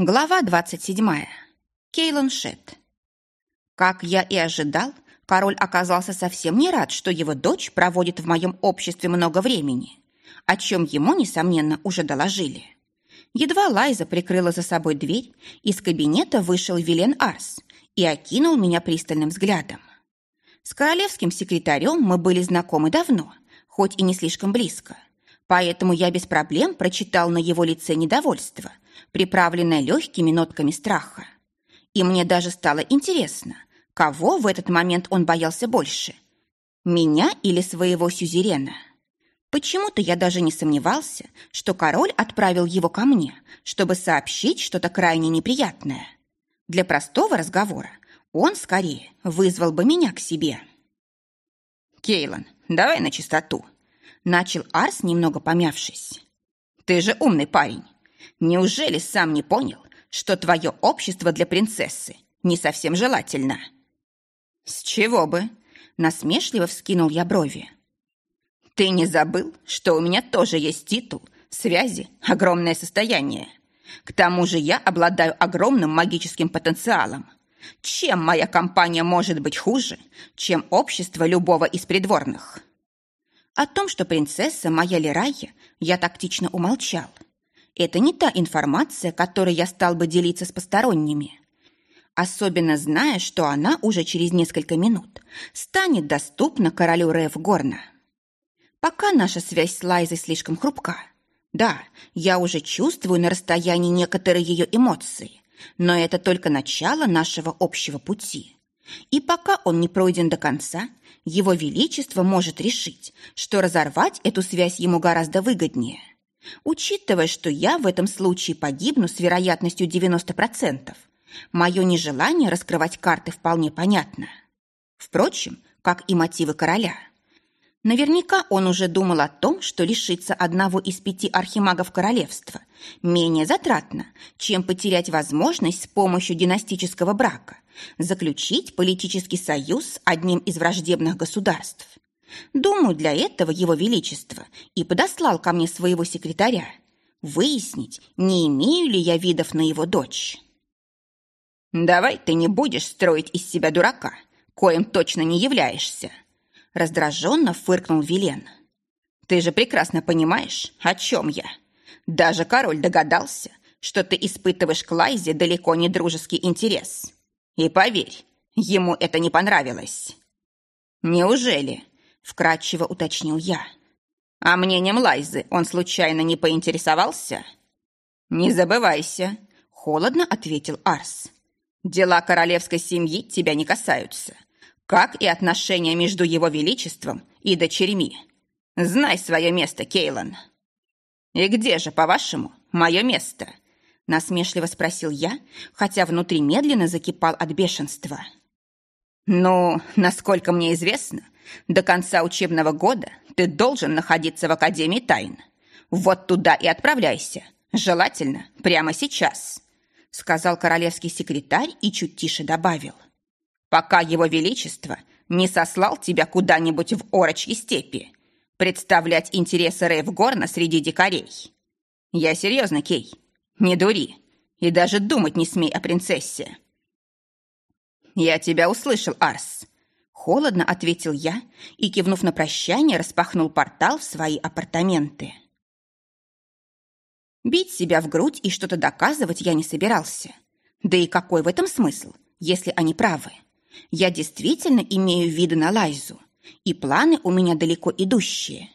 Глава 27. Кейлан Шет. Как я и ожидал, король оказался совсем не рад, что его дочь проводит в моем обществе много времени, о чем ему, несомненно, уже доложили. Едва Лайза прикрыла за собой дверь, из кабинета вышел Вилен Арс и окинул меня пристальным взглядом. С королевским секретарем мы были знакомы давно, хоть и не слишком близко, поэтому я без проблем прочитал на его лице недовольство – приправленная легкими нотками страха. И мне даже стало интересно, кого в этот момент он боялся больше – меня или своего сюзерена. Почему-то я даже не сомневался, что король отправил его ко мне, чтобы сообщить что-то крайне неприятное. Для простого разговора он скорее вызвал бы меня к себе. «Кейлан, давай на чистоту», — начал Арс, немного помявшись. «Ты же умный парень. Неужели сам не понял, что твое общество для принцессы не совсем желательно?» «С чего бы?» – насмешливо вскинул я брови. «Ты не забыл, что у меня тоже есть титул, связи, огромное состояние. К тому же я обладаю огромным магическим потенциалом. Чем моя компания может быть хуже, чем общество любого из придворных?» О том, что принцесса моя Лерайя, я тактично умолчал – это не та информация, которой я стал бы делиться с посторонними. Особенно зная, что она уже через несколько минут станет доступна королю Рев Горна. Пока наша связь с Лайзой слишком хрупка. Да, я уже чувствую на расстоянии некоторые ее эмоции, но это только начало нашего общего пути. И пока он не пройден до конца, его величество может решить, что разорвать эту связь ему гораздо выгоднее – Учитывая, что я в этом случае погибну с вероятностью 90%, мое нежелание раскрывать карты вполне понятно. Впрочем, как и мотивы короля. Наверняка он уже думал о том, что лишиться одного из пяти архимагов королевства менее затратно, чем потерять возможность с помощью династического брака заключить политический союз с одним из враждебных государств. Думаю, для этого его величество и подослал ко мне своего секретаря выяснить, не имею ли я видов на его дочь. «Давай ты не будешь строить из себя дурака, коим точно не являешься», раздраженно фыркнул Вилен. «Ты же прекрасно понимаешь, о чем я. Даже король догадался, что ты испытываешь к Лайзе далеко не дружеский интерес. И поверь, ему это не понравилось». «Неужели?» вкратчиво уточнил я. А мнением Лайзы он случайно не поинтересовался? Не забывайся, холодно ответил Арс. Дела королевской семьи тебя не касаются, как и отношения между его величеством и дочерьми. Знай свое место, Кейлан. И где же, по-вашему, мое место? Насмешливо спросил я, хотя внутри медленно закипал от бешенства. «Ну, насколько мне известно, до конца учебного года ты должен находиться в Академии тайн. Вот туда и отправляйся. Желательно прямо сейчас», — сказал королевский секретарь и чуть тише добавил. «Пока его величество не сослал тебя куда-нибудь в орочьи степи, представлять интересы Рейвгорна среди дикарей. Я серьезно, Кей, не дури и даже думать не смей о принцессе». «Я тебя услышал, Арс», Холодно ответил я и, кивнув на прощание, распахнул портал в свои апартаменты. Бить себя в грудь и что-то доказывать я не собирался. Да и какой в этом смысл, если они правы? Я действительно имею виды на Лайзу, и планы у меня далеко идущие.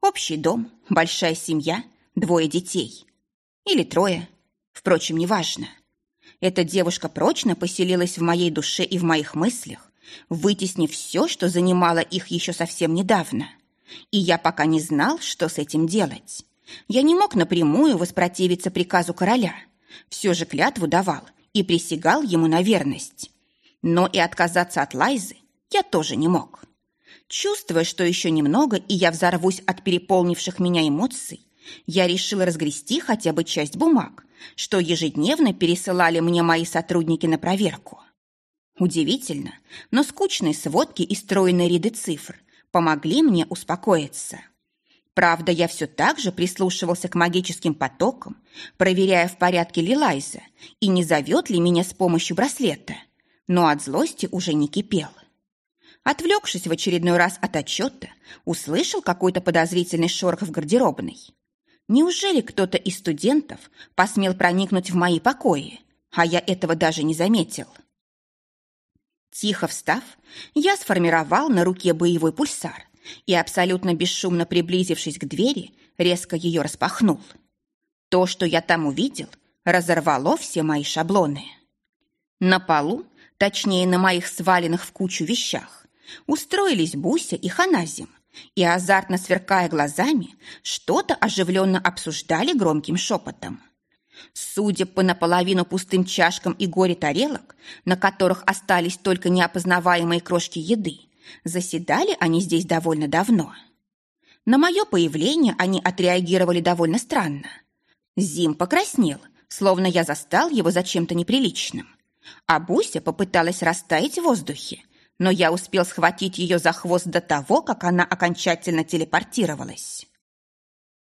Общий дом, большая семья, двое детей. Или трое. Впрочем, неважно. Эта девушка прочно поселилась в моей душе и в моих мыслях, вытеснив все, что занимало их еще совсем недавно. И я пока не знал, что с этим делать. Я не мог напрямую воспротивиться приказу короля. Все же клятву давал и присягал ему на верность. Но и отказаться от Лайзы я тоже не мог. Чувствуя, что еще немного, и я взорвусь от переполнивших меня эмоций, я решил разгрести хотя бы часть бумаг, что ежедневно пересылали мне мои сотрудники на проверку. Удивительно, но скучные сводки и стройные ряды цифр помогли мне успокоиться. Правда, я все так же прислушивался к магическим потокам, проверяя, в порядке ли Лайза и не зовет ли меня с помощью браслета, но от злости уже не кипел. Отвлекшись в очередной раз от отчета, услышал какой-то подозрительный шорох в гардеробной. Неужели кто-то из студентов посмел проникнуть в мои покои, а я этого даже не заметил? Тихо встав, я сформировал на руке боевой пульсар и, абсолютно бесшумно приблизившись к двери, резко ее распахнул. То, что я там увидел, разорвало все мои шаблоны. На полу, точнее на моих сваленных в кучу вещах, устроились Буся и Ханазим, и, азартно сверкая глазами, что-то оживленно обсуждали громким шепотом. Судя по наполовину пустым чашкам и горе тарелок, на которых остались только неопознаваемые крошки еды, заседали они здесь довольно давно. На мое появление они отреагировали довольно странно. Зим покраснел, словно я застал его за чем-то неприличным. А Буся попыталась растаять в воздухе, но я успел схватить ее за хвост до того, как она окончательно телепортировалась.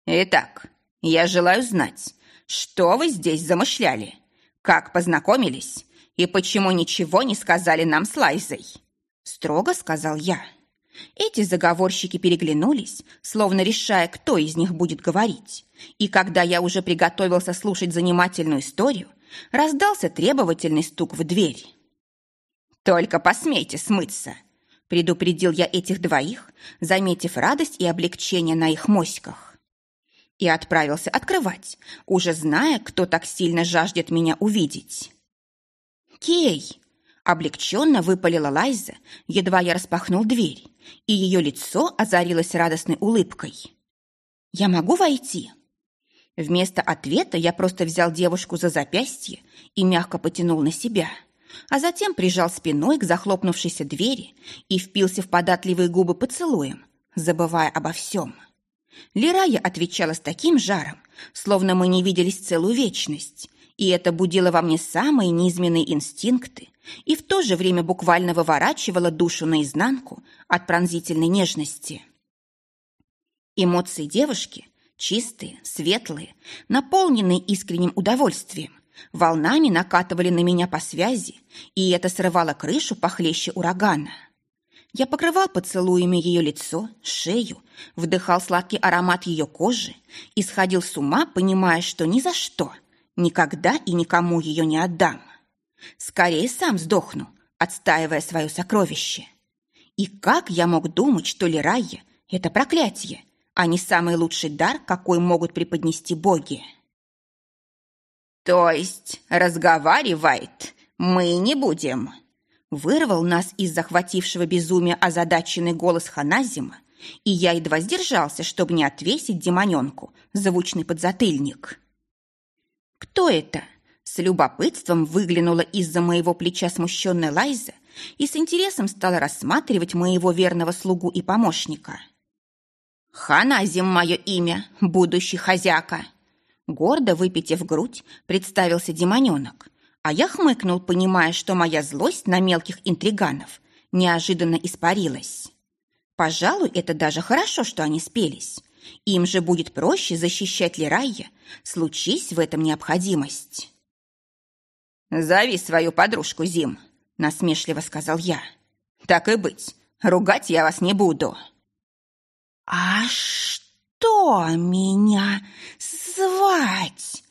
«Итак, я желаю знать, что вы здесь замышляли? Как познакомились? И почему ничего не сказали нам с Лайзой?» Строго сказал я. Эти заговорщики переглянулись, словно решая, кто из них будет говорить. И когда я уже приготовился слушать занимательную историю, раздался требовательный стук в дверь. «Только посмейте смыться!» Предупредил я этих двоих, заметив радость и облегчение на их моськах. И отправился открывать, уже зная, кто так сильно жаждет меня увидеть. «Кей!» Облегченно выпалила Лайза, едва я распахнул дверь, и ее лицо озарилось радостной улыбкой. «Я могу войти?» Вместо ответа я просто взял девушку за запястье и мягко потянул на себя – а затем прижал спиной к захлопнувшейся двери и впился в податливые губы поцелуем, забывая обо всем. Лирая отвечала с таким жаром, словно мы не виделись целую вечность, и это будило во мне самые низменные инстинкты и в то же время буквально выворачивало душу наизнанку от пронзительной нежности. Эмоции девушки – чистые, светлые, наполненные искренним удовольствием, волнами накатывали на меня по связи, и это срывало крышу похлеще урагана. Я покрывал поцелуями ее лицо, шею, вдыхал сладкий аромат ее кожи и сходил с ума, понимая, что ни за что, никогда и никому ее не отдам. Скорее сам сдохну, отстаивая свое сокровище. И как я мог думать, что Лирайя — это проклятие, не самый лучший дар, какой могут преподнести боги? «То есть разговаривает мы не будем?» Вырвал нас из захватившего безумия озадаченный голос Ханазима, и я едва сдержался, чтобы не отвесить демоненку звучный подзатыльник. «Кто это?» С любопытством выглянула из-за моего плеча смущенная Лайза и с интересом стала рассматривать моего верного слугу и помощника. «Ханазим мое имя, будущий хозяка!» Гордо выпитив грудь, представился демоненок, а я хмыкнул, понимая, что моя злость на мелких интриганов неожиданно испарилась. Пожалуй, это даже хорошо, что они спелись. Им же будет проще защищать Лирайя, случись в этом необходимость. «Зови свою подружку, Зим», — насмешливо сказал я. «Так и быть, ругать я вас не буду». «А что?» меня звать?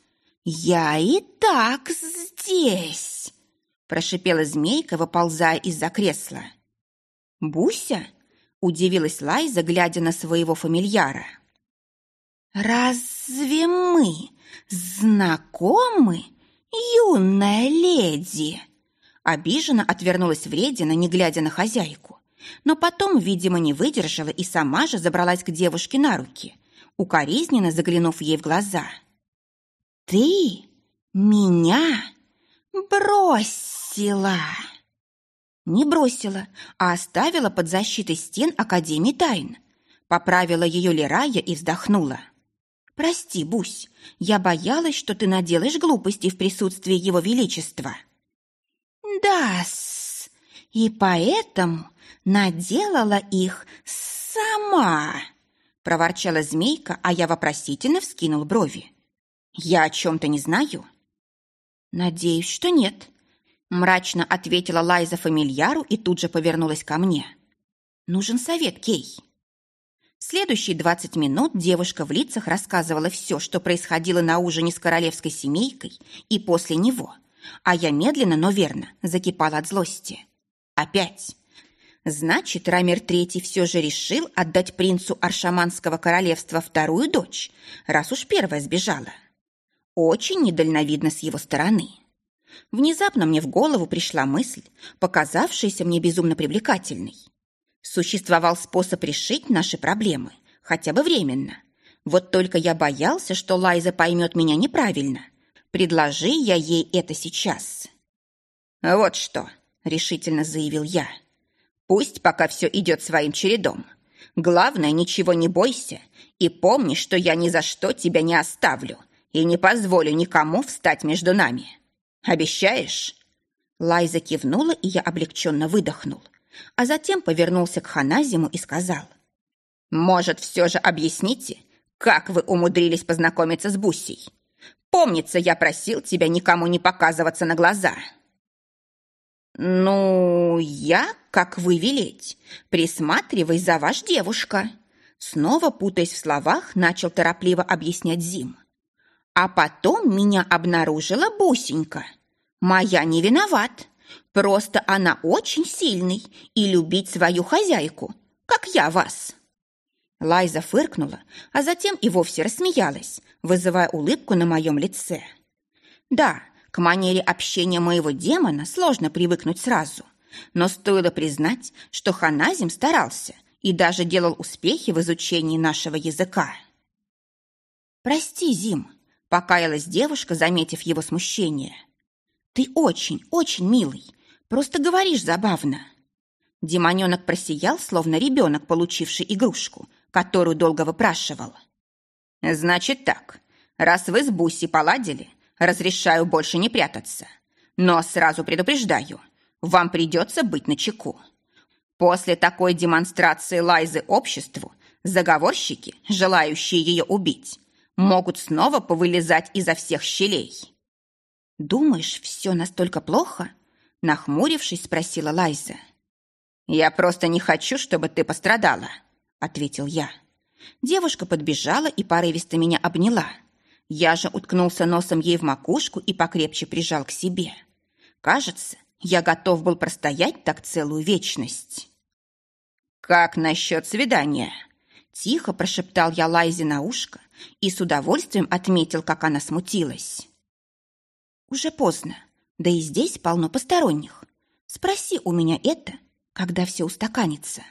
Я и так здесь!» Прошипела змейка, выползая из-за кресла. «Буся?» – удивилась Лайза, глядя на своего фамильяра. «Разве мы знакомы, юная леди?» Обиженно отвернулась вредина, не глядя на хозяйку. Но потом, видимо, не выдержала и сама же забралась к девушке на руки, укоризненно заглянув ей в глаза. «Ты меня бросила!» Не бросила, а оставила под защитой стен Академии тайн. Поправила ее Лерая и вздохнула. «Прости, Бусь, я боялась, что ты наделаешь глупости в присутствии его величества». «Да-с, и поэтому наделала их сама!» Проворчала змейка, а я вопросительно вскинул брови. «Я о чем-то не знаю?» «Надеюсь, что нет», — мрачно ответила Лайза фамильяру и тут же повернулась ко мне. «Нужен совет, Кей». Следующие двадцать минут девушка в лицах рассказывала все, что происходило на ужине с королевской семейкой и после него, а я медленно, но верно закипала от злости. Опять. Значит, Рамир Третий все же решил отдать принцу Аршаманского королевства вторую дочь, раз уж первая сбежала. Очень недальновидно с его стороны. Внезапно мне в голову пришла мысль, показавшаяся мне безумно привлекательной. Существовал способ решить наши проблемы, хотя бы временно. Вот только я боялся, что Лайза поймет меня неправильно. Предложи я ей это сейчас. «Вот что», — решительно заявил я. «Пусть пока все идет своим чередом. Главное, ничего не бойся и помни, что я ни за что тебя не оставлю и не позволю никому встать между нами. Обещаешь?» Лайза кивнула, и я облегченно выдохнул, а затем повернулся к Ханазиму и сказал. «Может, все же объясните, как вы умудрились познакомиться с Бусей? Помнится, я просил тебя никому не показываться на глаза». «Ну, я, как вы велеть, присматривай за ваш девушка». Снова, путаясь в словах, начал торопливо объяснять Зим. А потом меня обнаружила бусенька. Моя не виноват. Просто она очень сильный и любить свою хозяйку, как я вас. Лайза фыркнула, а затем и вовсе рассмеялась, вызывая улыбку на моем лице. Да, к манере общения моего демона сложно привыкнуть сразу, но стоило признать, что Ханазим старался и даже делал успехи в изучении нашего языка. «Прости, Зим», Покаялась девушка, заметив его смущение. «Ты очень, очень милый. Просто говоришь забавно». Демоненок просиял, словно ребенок, получивший игрушку, которую долго выпрашивал. «Значит так. Раз вы с Буси поладили, разрешаю больше не прятаться. Но сразу предупреждаю, вам придется быть начеку. После такой демонстрации Лайзы обществу заговорщики, желающие ее убить, могут снова повылезать изо всех щелей. «Думаешь, все настолько плохо?» Нахмурившись, спросила Лайза. «Я просто не хочу, чтобы ты пострадала», — ответил я. Девушка подбежала и порывисто меня обняла. Я же уткнулся носом ей в макушку и покрепче прижал к себе. Кажется, я готов был простоять так целую вечность. «Как насчет свидания?» Тихо прошептал я Лайзе на ушко и с удовольствием отметил, как она смутилась. «Уже поздно, да и здесь полно посторонних. Спроси у меня это, когда все устаканится».